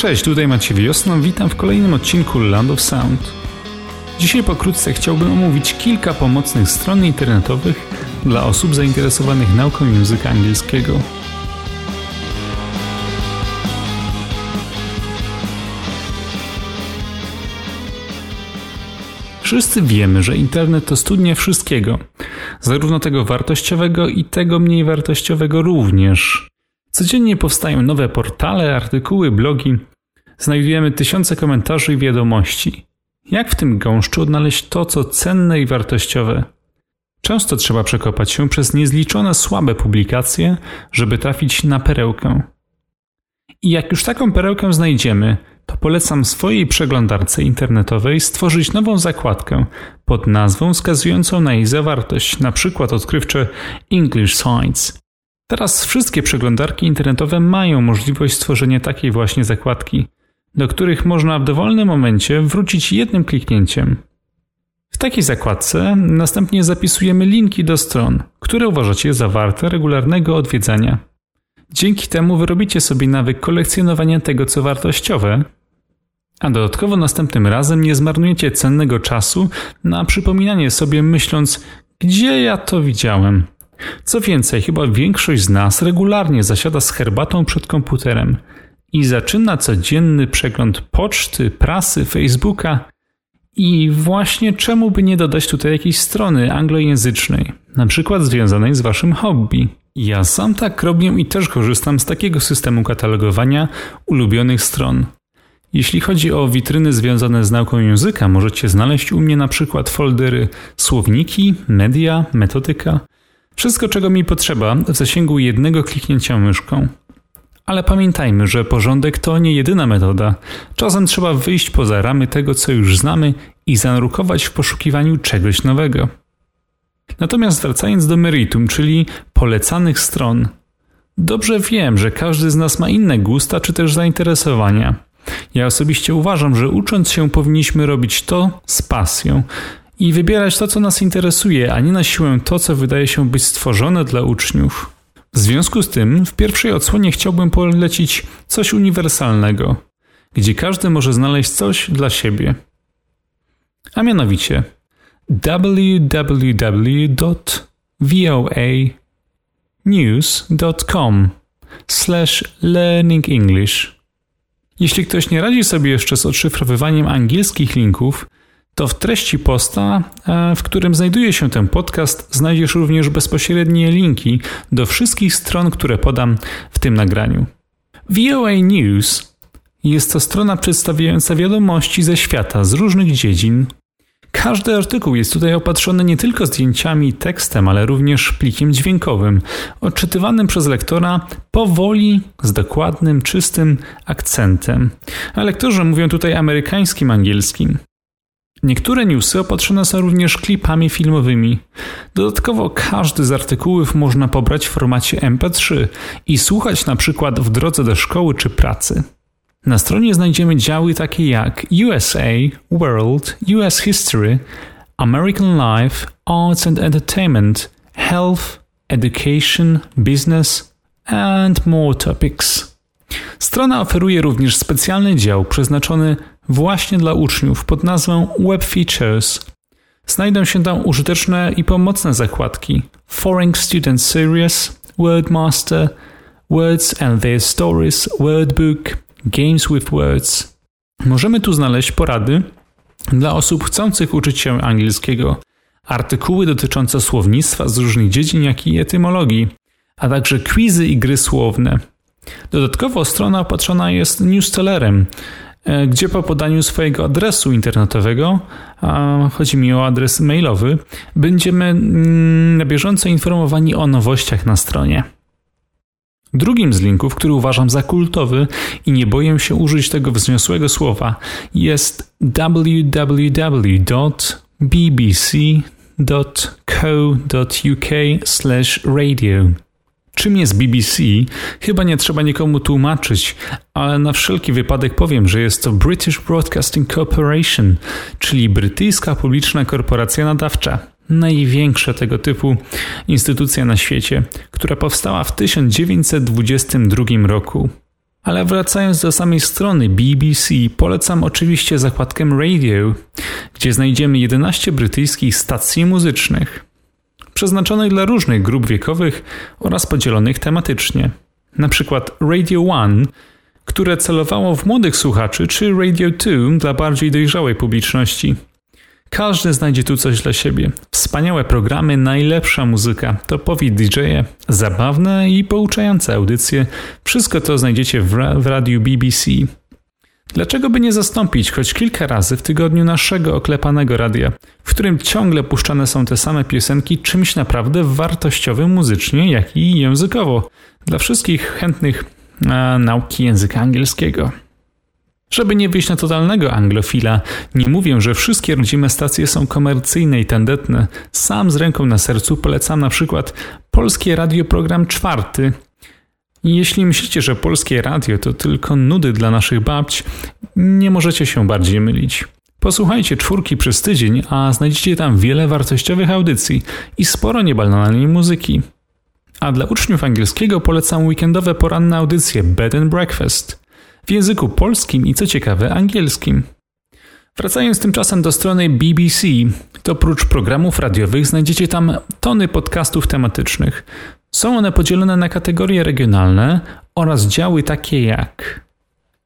Cześć, tutaj Maciej Wiosno, witam w kolejnym odcinku Land of Sound. Dzisiaj pokrótce chciałbym omówić kilka pomocnych stron internetowych dla osób zainteresowanych nauką języka angielskiego. Wszyscy wiemy, że internet to studnia wszystkiego, zarówno tego wartościowego i tego mniej wartościowego również. Codziennie powstają nowe portale, artykuły, blogi. Znajdujemy tysiące komentarzy i wiadomości. Jak w tym gąszczu odnaleźć to, co cenne i wartościowe? Często trzeba przekopać się przez niezliczone słabe publikacje, żeby trafić na perełkę. I jak już taką perełkę znajdziemy, to polecam swojej przeglądarce internetowej stworzyć nową zakładkę pod nazwą wskazującą na jej zawartość, na przykład odkrywcze English Sites. Teraz wszystkie przeglądarki internetowe mają możliwość stworzenia takiej właśnie zakładki, do których można w dowolnym momencie wrócić jednym kliknięciem. W takiej zakładce następnie zapisujemy linki do stron, które uważacie za warte regularnego odwiedzania. Dzięki temu wyrobicie sobie nawyk kolekcjonowania tego, co wartościowe, a dodatkowo następnym razem nie zmarnujecie cennego czasu na przypominanie sobie, myśląc, gdzie ja to widziałem. Co więcej, chyba większość z nas regularnie zasiada z herbatą przed komputerem i zaczyna codzienny przegląd poczty, prasy, Facebooka. I właśnie czemu by nie dodać tutaj jakiejś strony anglojęzycznej, na przykład związanej z waszym hobby. Ja sam tak robię i też korzystam z takiego systemu katalogowania ulubionych stron. Jeśli chodzi o witryny związane z nauką języka, możecie znaleźć u mnie na przykład foldery słowniki, media, metodyka, wszystko czego mi potrzeba w zasięgu jednego kliknięcia myszką. Ale pamiętajmy, że porządek to nie jedyna metoda. Czasem trzeba wyjść poza ramy tego, co już znamy i zanurkować w poszukiwaniu czegoś nowego. Natomiast wracając do meritum, czyli polecanych stron, dobrze wiem, że każdy z nas ma inne gusta czy też zainteresowania. Ja osobiście uważam, że ucząc się powinniśmy robić to z pasją i wybierać to, co nas interesuje, a nie na siłę to, co wydaje się być stworzone dla uczniów. W związku z tym, w pierwszej odsłonie chciałbym polecić coś uniwersalnego, gdzie każdy może znaleźć coś dla siebie. A mianowicie www.voanews.com slash learning English jeśli ktoś nie radzi sobie jeszcze z odszyfrowywaniem angielskich linków, to w treści posta, e, w którym znajduje się ten podcast, znajdziesz również bezpośrednie linki do wszystkich stron, które podam w tym nagraniu. VOA News jest to strona przedstawiająca wiadomości ze świata z różnych dziedzin, każdy artykuł jest tutaj opatrzony nie tylko zdjęciami i tekstem, ale również plikiem dźwiękowym, odczytywanym przez lektora powoli, z dokładnym, czystym akcentem. A lektorzy mówią tutaj amerykańskim angielskim. Niektóre newsy opatrzone są również klipami filmowymi. Dodatkowo każdy z artykułów można pobrać w formacie MP3 i słuchać na przykład w drodze do szkoły czy pracy. Na stronie znajdziemy działy takie jak USA, World, US History, American Life, Arts and Entertainment, Health, Education, Business and more topics. Strona oferuje również specjalny dział przeznaczony właśnie dla uczniów pod nazwą Web Features. Znajdą się tam użyteczne i pomocne zakładki Foreign Student Series, Wordmaster, Words and Their Stories, Wordbook, Games with Words. Możemy tu znaleźć porady dla osób chcących uczyć się angielskiego, artykuły dotyczące słownictwa z różnych dziedzin, jak i etymologii, a także quizy i gry słowne. Dodatkowo strona opatrzona jest newsletterem, gdzie po podaniu swojego adresu internetowego, chodzi mi o adres mailowy, będziemy mm, na bieżąco informowani o nowościach na stronie. Drugim z linków, który uważam za kultowy i nie boję się użyć tego wzniosłego słowa, jest www.bbc.co.uk/radio. Czym jest BBC? Chyba nie trzeba nikomu tłumaczyć, ale na wszelki wypadek powiem, że jest to British Broadcasting Corporation, czyli brytyjska publiczna korporacja nadawcza największa tego typu instytucja na świecie, która powstała w 1922 roku. Ale wracając do samej strony BBC, polecam oczywiście zakładkę Radio, gdzie znajdziemy 11 brytyjskich stacji muzycznych, przeznaczonych dla różnych grup wiekowych oraz podzielonych tematycznie. Na przykład Radio One, które celowało w młodych słuchaczy, czy Radio 2 dla bardziej dojrzałej publiczności. Każdy znajdzie tu coś dla siebie. Wspaniałe programy, najlepsza muzyka, topowi DJ-e, zabawne i pouczające audycje. Wszystko to znajdziecie w, ra w radiu BBC. Dlaczego by nie zastąpić choć kilka razy w tygodniu naszego oklepanego radia, w którym ciągle puszczane są te same piosenki czymś naprawdę wartościowym muzycznie, jak i językowo, dla wszystkich chętnych a, nauki języka angielskiego. Żeby nie wyjść na totalnego anglofila, nie mówię, że wszystkie rodzime stacje są komercyjne i tandetne. Sam z ręką na sercu polecam na przykład Polskie Radio Program Czwarty. Jeśli myślicie, że polskie radio to tylko nudy dla naszych babć, nie możecie się bardziej mylić. Posłuchajcie czwórki przez tydzień, a znajdziecie tam wiele wartościowych audycji i sporo niebanalnej muzyki. A dla uczniów angielskiego polecam weekendowe poranne audycje Bed and Breakfast w języku polskim i co ciekawe angielskim. Wracając tymczasem do strony BBC, to oprócz programów radiowych znajdziecie tam tony podcastów tematycznych. Są one podzielone na kategorie regionalne oraz działy takie jak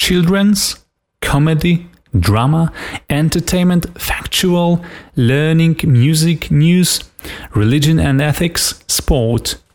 Children's, Comedy, Drama, Entertainment, Factual, Learning, Music, News, Religion and Ethics, Sport –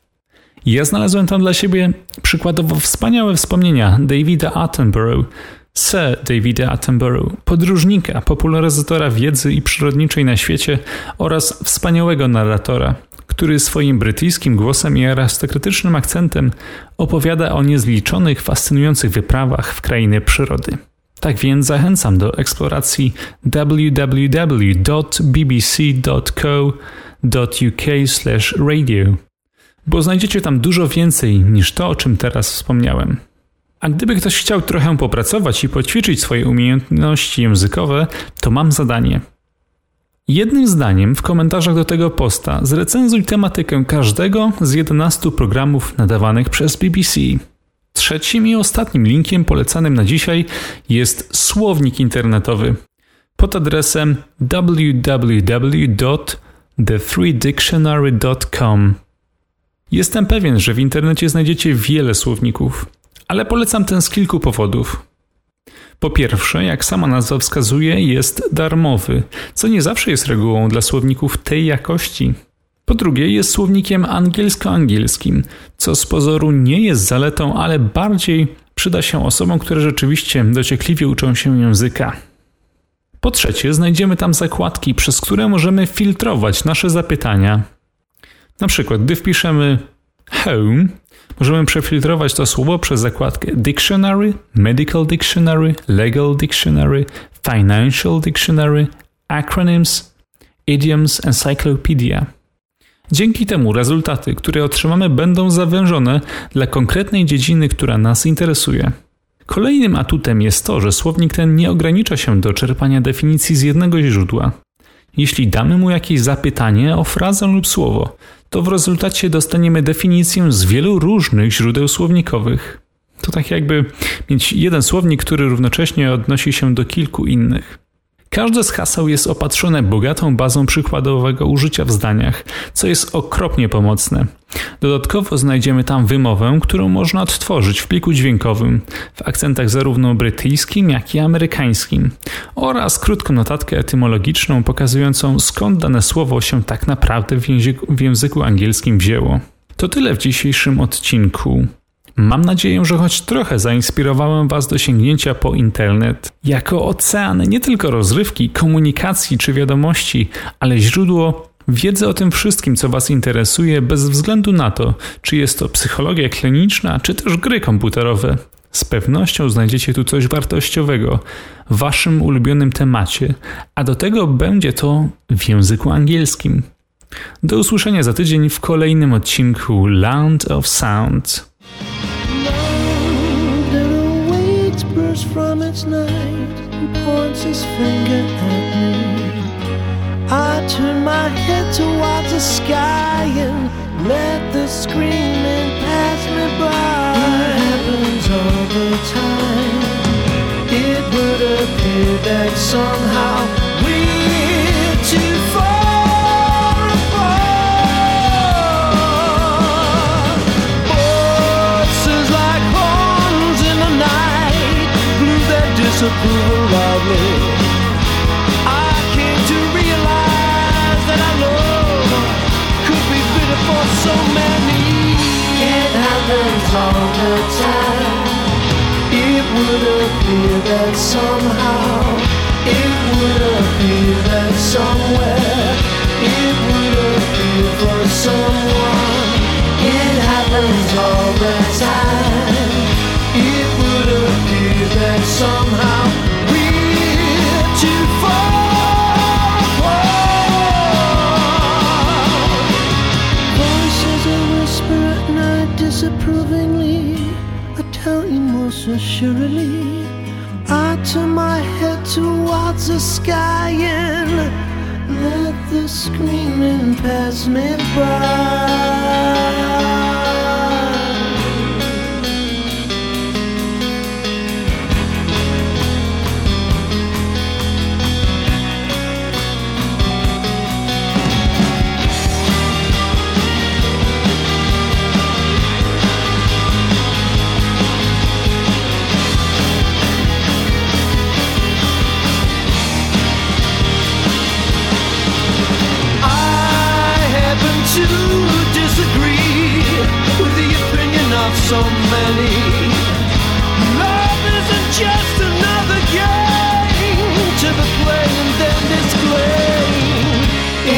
ja znalazłem tam dla siebie przykładowo wspaniałe wspomnienia Davida Attenborough, Sir Davida Attenborough, podróżnika, popularyzatora wiedzy i przyrodniczej na świecie oraz wspaniałego narratora, który swoim brytyjskim głosem i arystokratycznym akcentem opowiada o niezliczonych, fascynujących wyprawach w krainy przyrody. Tak więc zachęcam do eksploracji www.bbc.co.uk/radio bo znajdziecie tam dużo więcej niż to, o czym teraz wspomniałem. A gdyby ktoś chciał trochę popracować i poćwiczyć swoje umiejętności językowe, to mam zadanie. Jednym zdaniem w komentarzach do tego posta zrecenzuj tematykę każdego z 11 programów nadawanych przez BBC. Trzecim i ostatnim linkiem polecanym na dzisiaj jest słownik internetowy pod adresem www.the3dictionary.com. Jestem pewien, że w internecie znajdziecie wiele słowników, ale polecam ten z kilku powodów. Po pierwsze, jak sama nazwa wskazuje, jest darmowy, co nie zawsze jest regułą dla słowników tej jakości. Po drugie, jest słownikiem angielsko-angielskim, co z pozoru nie jest zaletą, ale bardziej przyda się osobom, które rzeczywiście dociekliwie uczą się języka. Po trzecie, znajdziemy tam zakładki, przez które możemy filtrować nasze zapytania na przykład, gdy wpiszemy home, możemy przefiltrować to słowo przez zakładkę Dictionary, Medical Dictionary, Legal Dictionary, Financial Dictionary, Acronyms, Idioms, Encyclopedia. Dzięki temu rezultaty, które otrzymamy, będą zawężone dla konkretnej dziedziny, która nas interesuje. Kolejnym atutem jest to, że słownik ten nie ogranicza się do czerpania definicji z jednego źródła. Jeśli damy mu jakieś zapytanie o frazę lub słowo, to w rezultacie dostaniemy definicję z wielu różnych źródeł słownikowych. To tak jakby mieć jeden słownik, który równocześnie odnosi się do kilku innych. Każde z haseł jest opatrzone bogatą bazą przykładowego użycia w zdaniach, co jest okropnie pomocne. Dodatkowo znajdziemy tam wymowę, którą można odtworzyć w pliku dźwiękowym w akcentach zarówno brytyjskim, jak i amerykańskim oraz krótką notatkę etymologiczną pokazującą skąd dane słowo się tak naprawdę w języku, w języku angielskim wzięło. To tyle w dzisiejszym odcinku. Mam nadzieję, że choć trochę zainspirowałem Was do sięgnięcia po internet jako ocean nie tylko rozrywki, komunikacji czy wiadomości, ale źródło wiedzy o tym wszystkim, co Was interesuje, bez względu na to, czy jest to psychologia kliniczna, czy też gry komputerowe. Z pewnością znajdziecie tu coś wartościowego w Waszym ulubionym temacie, a do tego będzie to w języku angielskim. Do usłyszenia za tydzień w kolejnym odcinku Land of Sound. from its night and points his finger at me. I turn my head towards the sky and let the screaming pass me by. It happens all the time. It would appear that somehow disapproval loudly. I came to realize that our love could be bitter for so many. It happens all the time. It would appear that somehow, it would appear that somewhere, it would appear for someone. It happens all the time. That somehow we're too far apart. Voices whisper at night disapprovingly. I tell you most assuredly. I turn my head towards the sky and let the screaming pass me by. Of so many. Love isn't just another game to be played and then displayed.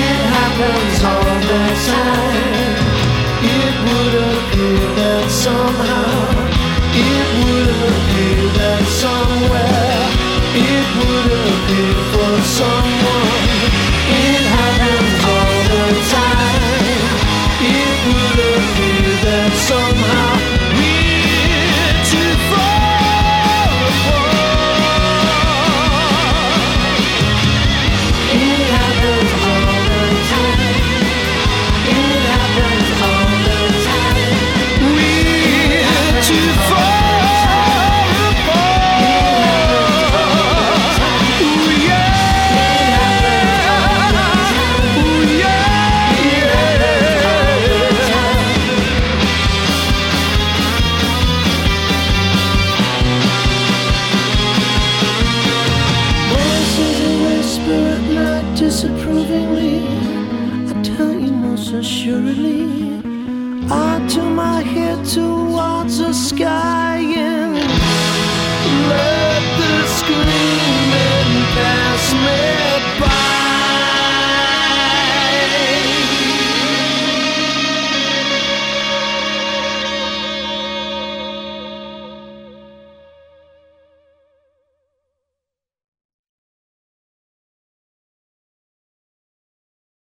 It happens all the time. It would appear that somehow, it would appear that somewhere, it would appear for someone.